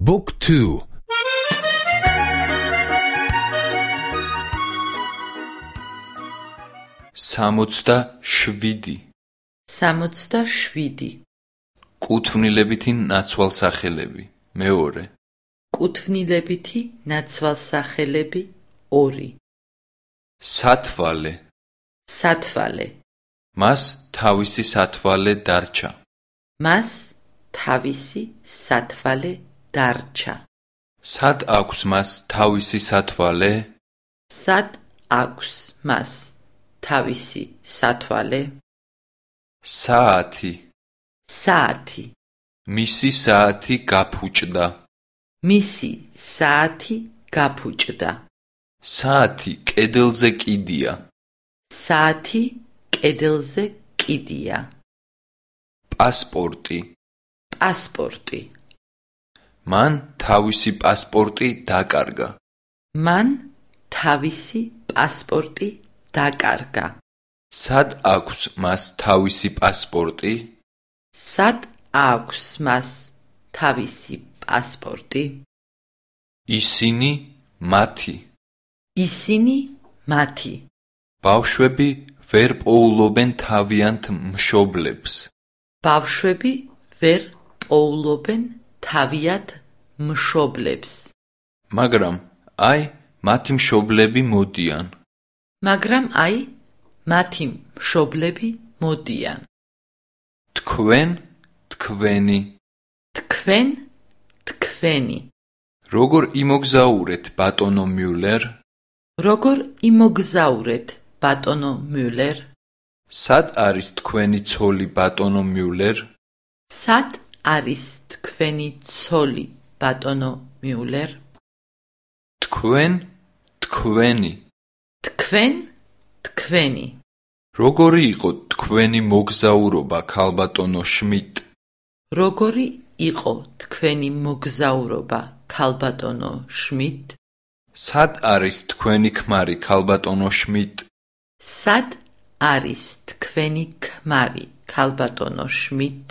Book 2 67 67 კუთვნილებითი ნაცვალსახელები. მეორე. კუთვნილებითი ნაცვალსახელები. 2 სათვალე სათვალე მას თავისი სათვალე დარჩა. მას თავისი სათვალე დარჩა. სად აქვს მას თავისი სათვალე? სად აქვს მას თავისი სათვალე? საათი. საათი. მისი საათი გაფუჭდა. მისი საათი გაფუჭდა. საათი კედელზე კიდია. საათი კედელზე კიდია. პასპორტი. პასპორტი მან თავისი პასპორტი დაკარგა. მან თავისი პასპორტი დაკარგა. სად აქვს მას თავისი პასპორტი? სად აქვს მას თავისი პასპორტი? ისინი მათი. ისინი მათი. ბავშვები ვერ პოულობენ თავიანთ მშობლებს. ბავშვები ვერ პოულობენ თავიანთ მშობლებს. მაგრამ აი მათი მშობლები მოდიან. მაგრამ აი მათი მშობლები მოდიან. თქვენ თქვენი. თქვენ თქვენი. როგორ იმოგზაურეთ ბატონო მიულერ როგორ იმოგზაურეთ ბატონო მიულერ სად არის თქვენი ცოლი ბატონო მიულერ სად არის თქვენი ცოლი ბატონო მიულერ. თქვენ თქვენი. თქვენ თქვენი. როგორი იყო თქვენი მოგზაურობა ქალბატონო შმიდტ? როგორი იყო თქვენი მოგზაურობა ქალბატონო შმიდტ? სად არის თქვენი ქმარი ქალბატონო შმიდტ? სად არის თქვენი ქმარი ქალბატონო შმიდტ